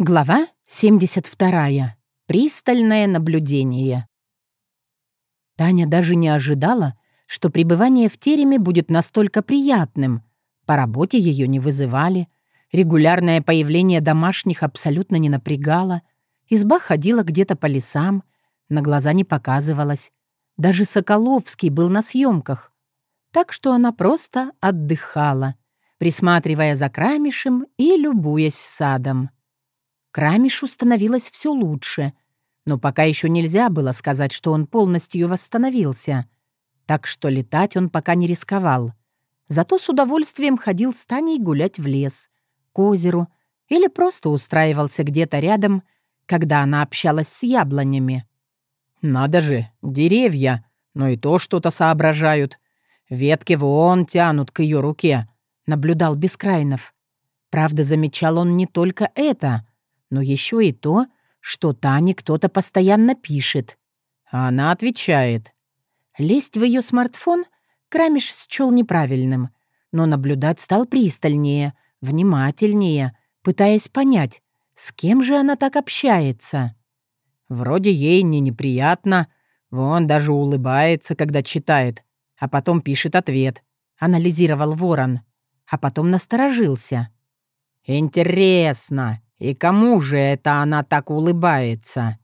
Глава 72. Пристальное наблюдение. Таня даже не ожидала, что пребывание в тереме будет настолько приятным. По работе ее не вызывали, регулярное появление домашних абсолютно не напрягало, изба ходила где-то по лесам, на глаза не показывалась. Даже Соколовский был на съемках. Так что она просто отдыхала, присматривая за крамишем и любуясь садом. Крамишу становилось все лучше, но пока еще нельзя было сказать, что он полностью восстановился. Так что летать он пока не рисковал. Зато с удовольствием ходил с Таней гулять в лес, к озеру или просто устраивался где-то рядом, когда она общалась с яблонями. «Надо же, деревья, но и то что-то соображают. Ветки вон тянут к ее руке», — наблюдал Бескрайнов. Правда, замечал он не только это — но еще и то, что Тане кто-то постоянно пишет. А она отвечает. Лезть в ее смартфон Крамиш счел неправильным, но наблюдать стал пристальнее, внимательнее, пытаясь понять, с кем же она так общается. Вроде ей не неприятно, вон даже улыбается, когда читает, а потом пишет ответ, анализировал Ворон, а потом насторожился. «Интересно, «И кому же это она так улыбается?»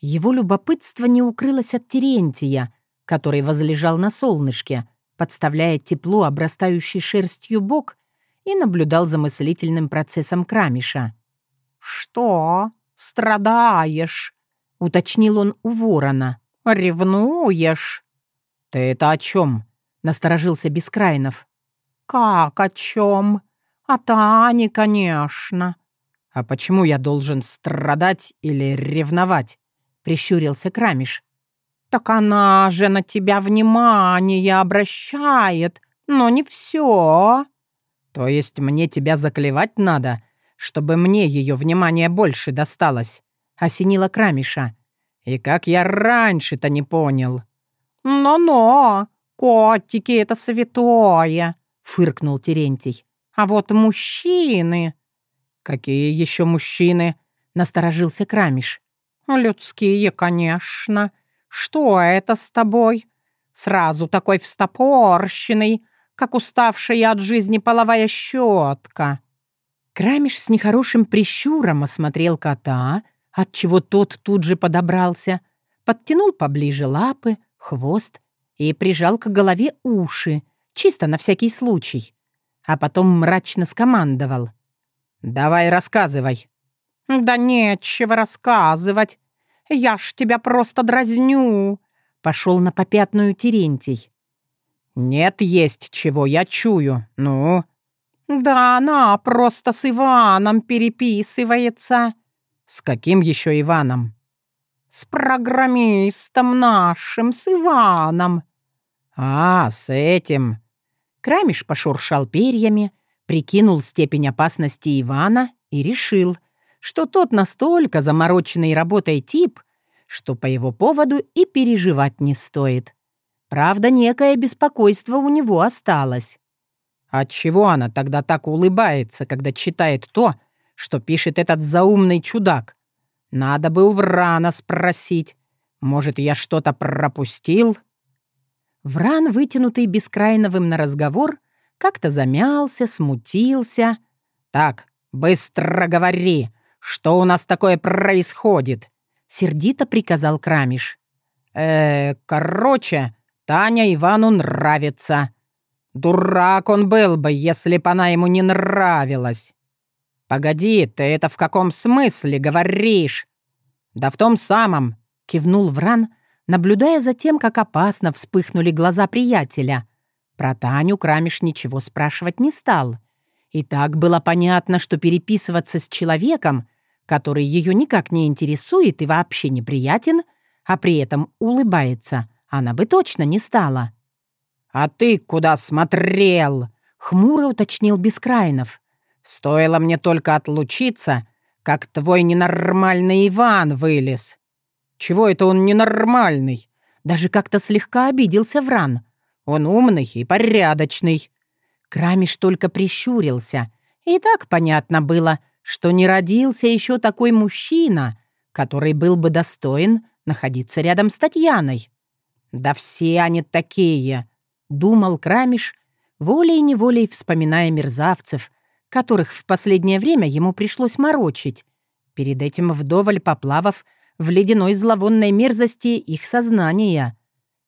Его любопытство не укрылось от Терентия, который возлежал на солнышке, подставляя тепло, обрастающий шерстью бок, и наблюдал за мыслительным процессом Крамиша. «Что? Страдаешь?» — уточнил он у ворона. «Ревнуешь?» «Ты это о чем?» — насторожился Бескрайнов. «Как о чем? О Тане, конечно. «А почему я должен страдать или ревновать?» — прищурился Крамиш. «Так она же на тебя внимание обращает, но не все». «То есть мне тебя заклевать надо, чтобы мне ее внимание больше досталось?» — осенила Крамиша. «И как я раньше-то не понял?» «Но-но, котики — это святое!» — фыркнул Терентий. «А вот мужчины...» «Какие еще мужчины?» — насторожился Крамиш. «Людские, конечно. Что это с тобой? Сразу такой встопорщенный, как уставшая от жизни половая щетка». Крамиш с нехорошим прищуром осмотрел кота, отчего тот тут же подобрался, подтянул поближе лапы, хвост и прижал к голове уши, чисто на всякий случай, а потом мрачно скомандовал. «Давай рассказывай». «Да нечего рассказывать. Я ж тебя просто дразню», — пошел на попятную Терентий. «Нет, есть чего, я чую. Ну?» «Да она просто с Иваном переписывается». «С каким еще Иваном?» «С программистом нашим, с Иваном». «А, с этим». Крамиш пошуршал перьями, прикинул степень опасности Ивана и решил, что тот настолько замороченный работой тип, что по его поводу и переживать не стоит. Правда, некое беспокойство у него осталось. Отчего она тогда так улыбается, когда читает то, что пишет этот заумный чудак? Надо бы у Врана спросить. Может, я что-то пропустил? Вран, вытянутый Бескрайновым на разговор, как-то замялся, смутился. «Так, быстро говори, что у нас такое происходит?» — сердито приказал Крамиш. «Э, короче, Таня Ивану нравится. Дурак он был бы, если б она ему не нравилась. Погоди, ты это в каком смысле говоришь?» «Да в том самом», — кивнул Вран, наблюдая за тем, как опасно вспыхнули глаза приятеля. Про Таню Крамиш ничего спрашивать не стал. И так было понятно, что переписываться с человеком, который ее никак не интересует и вообще неприятен, а при этом улыбается, она бы точно не стала. «А ты куда смотрел?» — хмуро уточнил Бескрайнов. «Стоило мне только отлучиться, как твой ненормальный Иван вылез». «Чего это он ненормальный?» Даже как-то слегка обиделся Вран — он умный и порядочный». Крамиш только прищурился. И так понятно было, что не родился еще такой мужчина, который был бы достоин находиться рядом с Татьяной. «Да все они такие!» — думал Крамиш, волей-неволей вспоминая мерзавцев, которых в последнее время ему пришлось морочить, перед этим вдоволь поплавав в ледяной зловонной мерзости их сознания.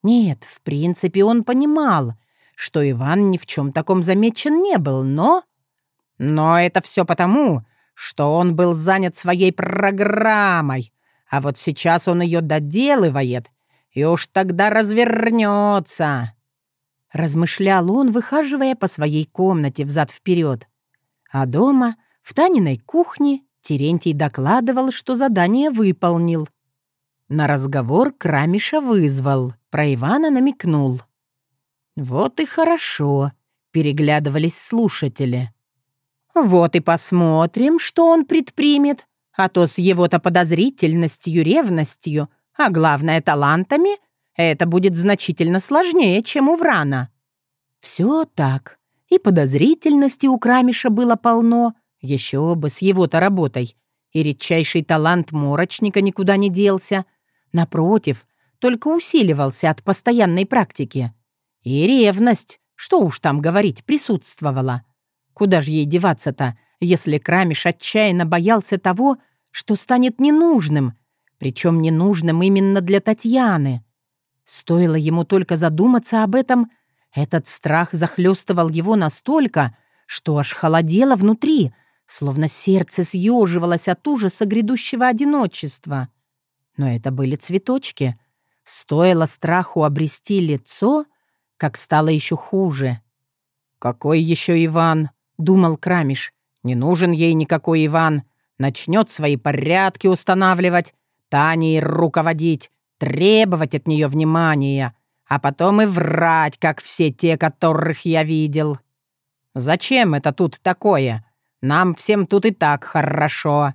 Нет, в принципе, он понимал, что Иван ни в чем таком замечен не был, но... Но это все потому, что он был занят своей программой, а вот сейчас он ее доделывает, и уж тогда развернется. Размышлял он, выхаживая по своей комнате взад-вперед. А дома, в Таниной кухне, Терентий докладывал, что задание выполнил. На разговор Крамиша вызвал, про Ивана намекнул. «Вот и хорошо», — переглядывались слушатели. «Вот и посмотрим, что он предпримет, а то с его-то подозрительностью, ревностью, а главное, талантами, это будет значительно сложнее, чем у Врана». Все так. И подозрительности у Крамиша было полно, еще бы с его-то работой. И редчайший талант морочника никуда не делся. Напротив, только усиливался от постоянной практики. И ревность, что уж там говорить, присутствовала. Куда же ей деваться-то, если Крамиш отчаянно боялся того, что станет ненужным, причем ненужным именно для Татьяны. Стоило ему только задуматься об этом, этот страх захлестывал его настолько, что аж холодело внутри, словно сердце съеживалось от ужаса грядущего одиночества. Но это были цветочки. Стоило страху обрести лицо, как стало еще хуже. «Какой еще Иван?» — думал Крамиш. «Не нужен ей никакой Иван. Начнет свои порядки устанавливать, Таней руководить, требовать от нее внимания, а потом и врать, как все те, которых я видел. Зачем это тут такое? Нам всем тут и так хорошо».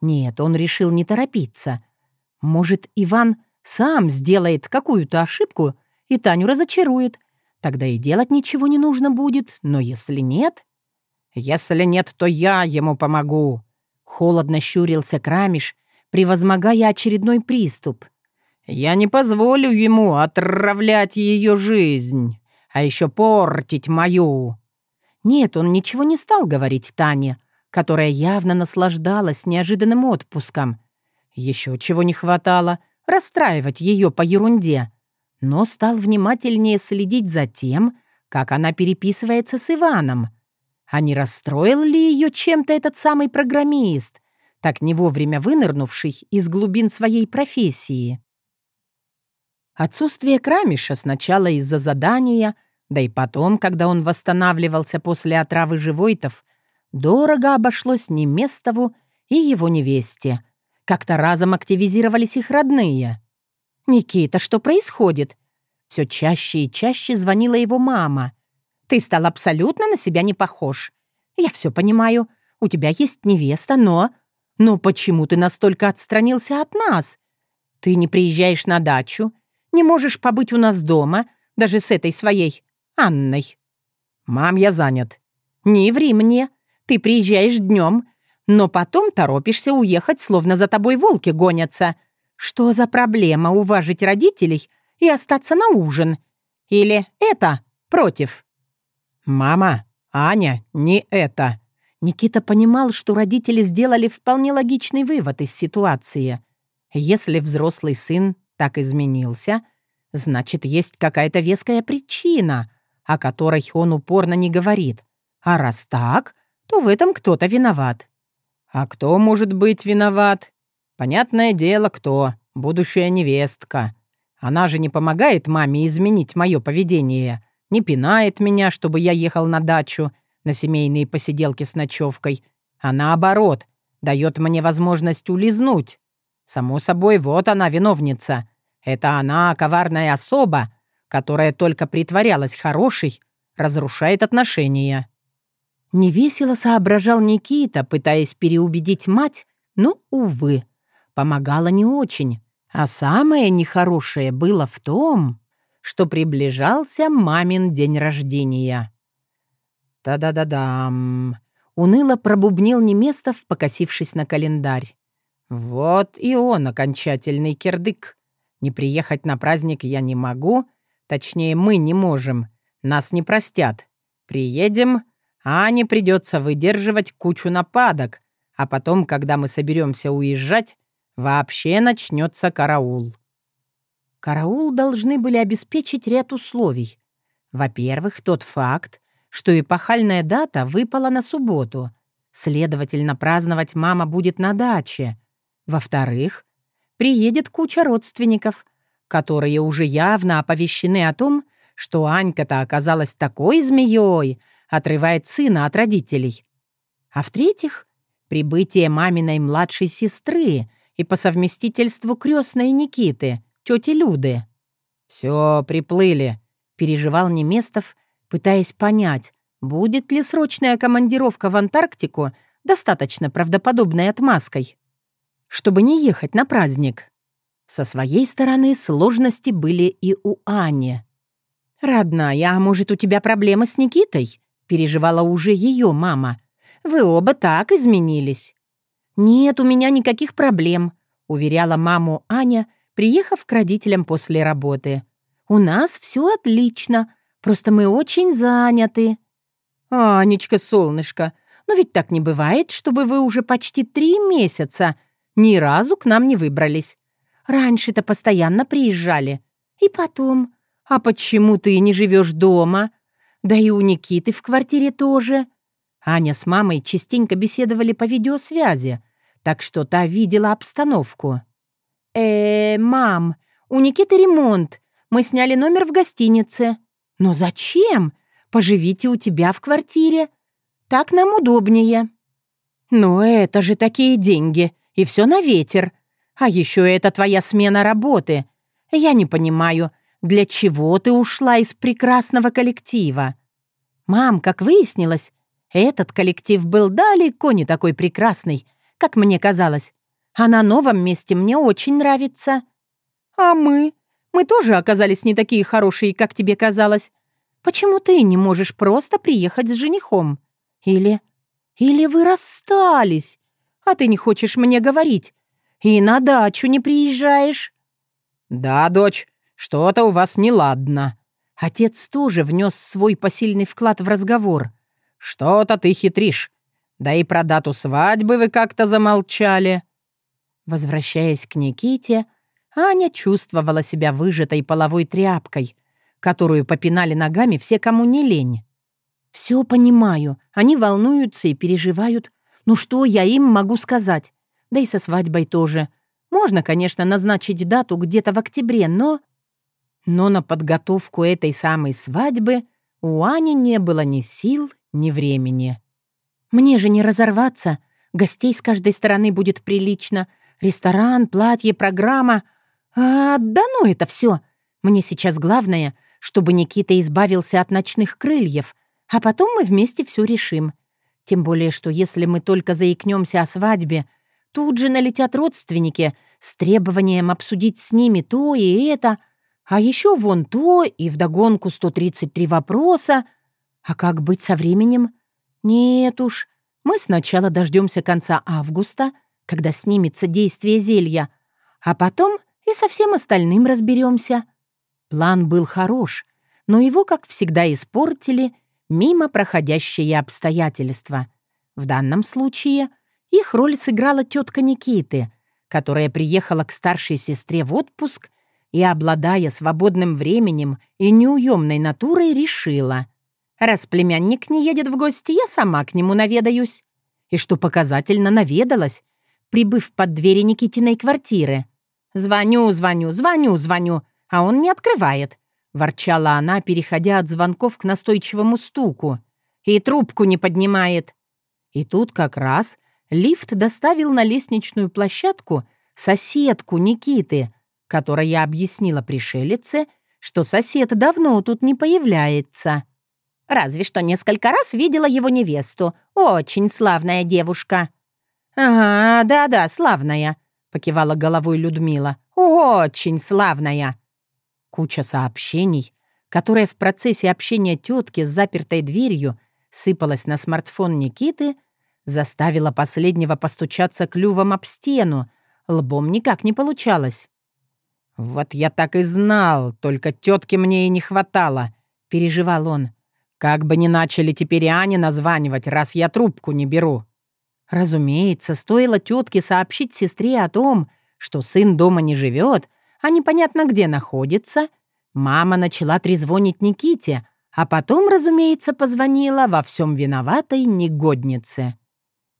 Нет, он решил не торопиться. Может, Иван сам сделает какую-то ошибку и Таню разочарует. Тогда и делать ничего не нужно будет, но если нет... «Если нет, то я ему помогу», — холодно щурился Крамиш, превозмогая очередной приступ. «Я не позволю ему отравлять ее жизнь, а еще портить мою». Нет, он ничего не стал говорить Тане, которая явно наслаждалась неожиданным отпуском. Еще чего не хватало — расстраивать ее по ерунде. Но стал внимательнее следить за тем, как она переписывается с Иваном. А не расстроил ли ее чем-то этот самый программист, так не вовремя вынырнувший из глубин своей профессии? Отсутствие Крамиша сначала из-за задания — да и потом, когда он восстанавливался после отравы живойтов, дорого обошлось Неместову и его невесте. Как-то разом активизировались их родные. «Никита, что происходит?» Все чаще и чаще звонила его мама. «Ты стал абсолютно на себя не похож. Я все понимаю. У тебя есть невеста, но... Но почему ты настолько отстранился от нас? Ты не приезжаешь на дачу, не можешь побыть у нас дома, даже с этой своей Анной. «Мам, я занят». «Не ври мне. Ты приезжаешь днем, но потом торопишься уехать, словно за тобой волки гонятся. Что за проблема уважить родителей и остаться на ужин? Или это против?» «Мама, Аня, не это». Никита понимал, что родители сделали вполне логичный вывод из ситуации. Если взрослый сын так изменился, значит, есть какая-то веская причина — о которой он упорно не говорит. А раз так, то в этом кто-то виноват. А кто может быть виноват? Понятное дело, кто. Будущая невестка. Она же не помогает маме изменить мое поведение. Не пинает меня, чтобы я ехал на дачу, на семейные посиделки с ночевкой. А наоборот, дает мне возможность улизнуть. Само собой, вот она виновница. Это она, коварная особа, которая только притворялась хорошей, разрушает отношения. Невесело соображал Никита, пытаясь переубедить мать, но, увы, помогала не очень. А самое нехорошее было в том, что приближался мамин день рождения. «Да-да-да-дам!» Уныло пробубнил Неместов, покосившись на календарь. «Вот и он, окончательный кирдык. Не приехать на праздник я не могу, точнее, мы не можем. Нас не простят. Приедем, а не придется выдерживать кучу нападок, а потом, когда мы соберемся уезжать, вообще начнется караул». Караул должны были обеспечить ряд условий. Во-первых, тот факт, что эпохальная дата выпала на субботу. Следовательно, праздновать мама будет на даче. Во-вторых, приедет куча родственников, которые уже явно оповещены о том, что Анька-то оказалась такой змеей, отрывает сына от родителей. А в-третьих, прибытие маминой младшей сестры и по совместительству крестной Никиты, тети Люды. «Все, приплыли», — переживал Неместов, пытаясь понять, будет ли срочная командировка в Антарктику достаточно правдоподобной отмазкой, чтобы не ехать на праздник. Со своей стороны сложности были и у Ани. «Родная, а может, у тебя проблемы с Никитой?» — переживала уже ее мама. «Вы оба так изменились». «Нет, у меня никаких проблем», — уверяла маму Аня, приехав к родителям после работы. «У нас все отлично. Просто мы очень заняты». «Анечка, солнышко, но ведь так не бывает, чтобы вы уже почти три месяца ни разу к нам не выбрались. Раньше-то постоянно приезжали. И потом, а почему ты не живешь дома? Да и у Никиты в квартире тоже». Аня с мамой частенько беседовали по видеосвязи, так что та видела обстановку. «Э, мам, у Никиты ремонт. Мы сняли номер в гостинице». «Но зачем? Поживите у тебя в квартире. Так нам удобнее». «Ну это же такие деньги, и все на ветер. А еще это твоя смена работы. Я не понимаю, для чего ты ушла из прекрасного коллектива?» «Мам, как выяснилось, этот коллектив был далеко не такой прекрасный, как мне казалось. А на новом месте мне очень нравится». «А мы? Мы тоже оказались не такие хорошие, как тебе казалось. Почему ты не можешь просто приехать с женихом? Или... Или вы расстались, а ты не хочешь мне говорить? И на дачу не приезжаешь?» «Да, дочь, что-то у вас неладно». Отец тоже внес свой посильный вклад в разговор. «Что-то ты хитришь. Да и про дату свадьбы вы как-то замолчали». Возвращаясь к Никите, Аня чувствовала себя выжатой половой тряпкой, которую попинали ногами все, кому не лень. «Все понимаю. Они волнуются и переживают. Ну что я им могу сказать? Да и со свадьбой тоже. Можно, конечно, назначить дату где-то в октябре, но...» Но на подготовку этой самой свадьбы у Ани не было ни сил, ни времени. «Мне же не разорваться. Гостей с каждой стороны будет прилично. Ресторан, платье, программа. А, да ну это все. Мне сейчас главное, чтобы Никита избавился от ночных крыльев, а потом мы вместе все решим. Тем более, что если мы только заикнемся о свадьбе, тут же налетят родственники с требованием обсудить с ними то и это, а еще вон то и вдогонку 133 вопроса. А как быть со временем? Нет уж, мы сначала дождемся конца августа, когда снимется действие зелья, а потом и со всем остальным разберемся. План был хорош, но его, как всегда, испортили мимо проходящие обстоятельства. В данном случае их роль сыграла тетка Никиты, которая приехала к старшей сестре в отпуск и, обладая свободным временем и неуемной натурой, решила, раз племянник не едет в гости, я сама к нему наведаюсь. И что показательно наведалась, прибыв под двери Никитиной квартиры. «Звоню, звоню, звоню, звоню а он не открывает», — ворчала она, переходя от звонков к настойчивому стуку. «И трубку не поднимает». И тут как раз лифт доставил на лестничную площадку соседку Никиты, которая объяснила пришелице, что сосед давно тут не появляется. Разве что несколько раз видела его невесту. Очень славная девушка. «Ага, да-да, славная», — покивала головой Людмила. «Очень славная». Куча сообщений, которая в процессе общения тетки с запертой дверью сыпалась на смартфон Никиты, заставила последнего постучаться клювом об стену. Лбом никак не получалось. «Вот я так и знал, только тетки мне и не хватало», — переживал он. «Как бы ни начали теперь и Ане названивать, раз я трубку не беру». Разумеется, стоило тетке сообщить сестре о том, что сын дома не живет, а непонятно где находится, мама начала трезвонить Никите, а потом, разумеется, позвонила во всем виноватой негоднице.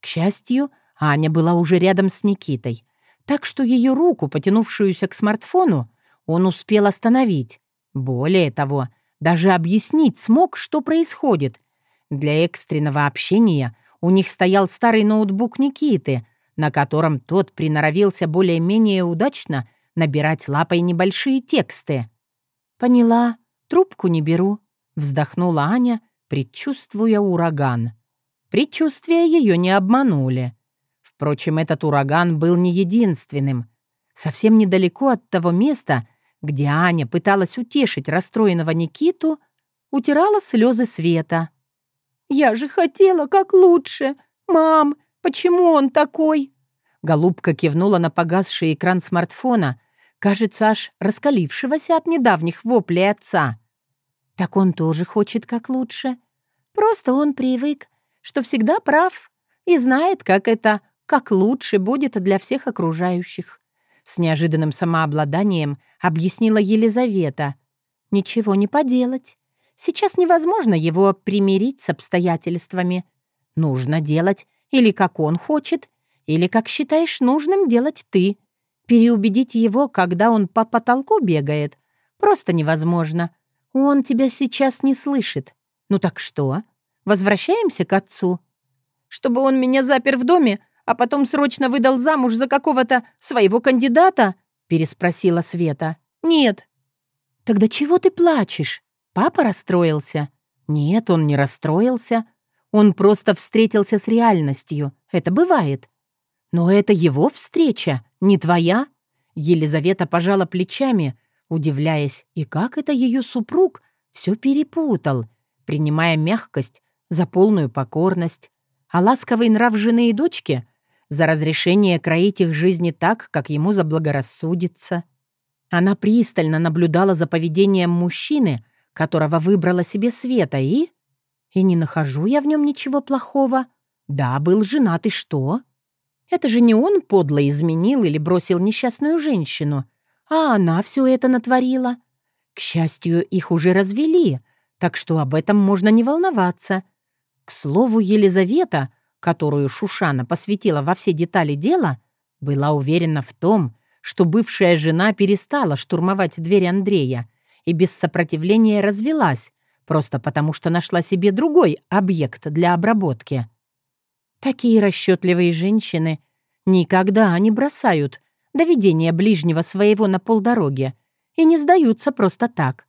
К счастью, Аня была уже рядом с Никитой, так что ее руку, потянувшуюся к смартфону, он успел остановить. Более того, даже объяснить смог, что происходит. Для экстренного общения у них стоял старый ноутбук Никиты, на котором тот приноровился более-менее удачно набирать лапой небольшие тексты. «Поняла, трубку не беру», — вздохнула Аня, предчувствуя ураган. Предчувствия ее не обманули. Впрочем, этот ураган был не единственным. Совсем недалеко от того места, где Аня пыталась утешить расстроенного Никиту, утирала слезы света. «Я же хотела как лучше! Мам, почему он такой?» Голубка кивнула на погасший экран смартфона, кажется, аж раскалившегося от недавних воплей отца. «Так он тоже хочет как лучше. Просто он привык, что всегда прав и знает, как это как лучше будет для всех окружающих. С неожиданным самообладанием объяснила Елизавета. «Ничего не поделать. Сейчас невозможно его примирить с обстоятельствами. Нужно делать или как он хочет, или как считаешь нужным делать ты. Переубедить его, когда он по потолку бегает, просто невозможно. Он тебя сейчас не слышит. Ну так что? Возвращаемся к отцу?» «Чтобы он меня запер в доме, а потом срочно выдал замуж за какого-то своего кандидата?» — переспросила Света. «Нет». «Тогда чего ты плачешь? Папа расстроился?» «Нет, он не расстроился. Он просто встретился с реальностью. Это бывает». «Но это его встреча, не твоя?» Елизавета пожала плечами, удивляясь, и как это ее супруг все перепутал, принимая мягкость за полную покорность, а ласковый нрав жены и дочки за разрешение кроить их жизни так, как ему заблагорассудится. Она пристально наблюдала за поведением мужчины, которого выбрала себе Света, и... И не нахожу я в нем ничего плохого. Да, был женат, и что? Это же не он подло изменил или бросил несчастную женщину, а она все это натворила. К счастью, их уже развели, так что об этом можно не волноваться. К слову, Елизавета которую Шушана посвятила во все детали дела, была уверена в том, что бывшая жена перестала штурмовать дверь Андрея и без сопротивления развелась, просто потому что нашла себе другой объект для обработки. Такие расчетливые женщины никогда не бросают доведение ближнего своего на полдороге и не сдаются просто так.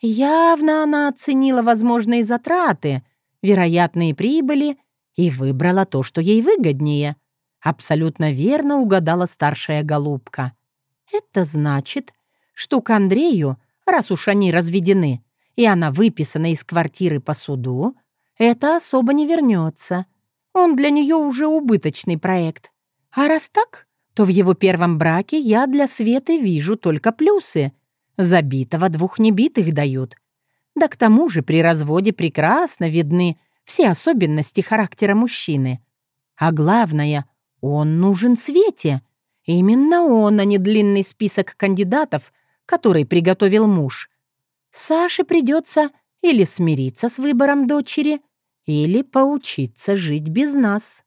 Явно она оценила возможные затраты, вероятные прибыли и выбрала то, что ей выгоднее. Абсолютно верно угадала старшая голубка. Это значит, что к Андрею, раз уж они разведены, и она выписана из квартиры по суду, это особо не вернется. Он для нее уже убыточный проект. А раз так, то в его первом браке я для Светы вижу только плюсы. Забитого двух небитых дают. Да к тому же при разводе прекрасно видны все особенности характера мужчины. А главное, он нужен Свете. Именно он, а не длинный список кандидатов, который приготовил муж. Саше придется или смириться с выбором дочери, или поучиться жить без нас.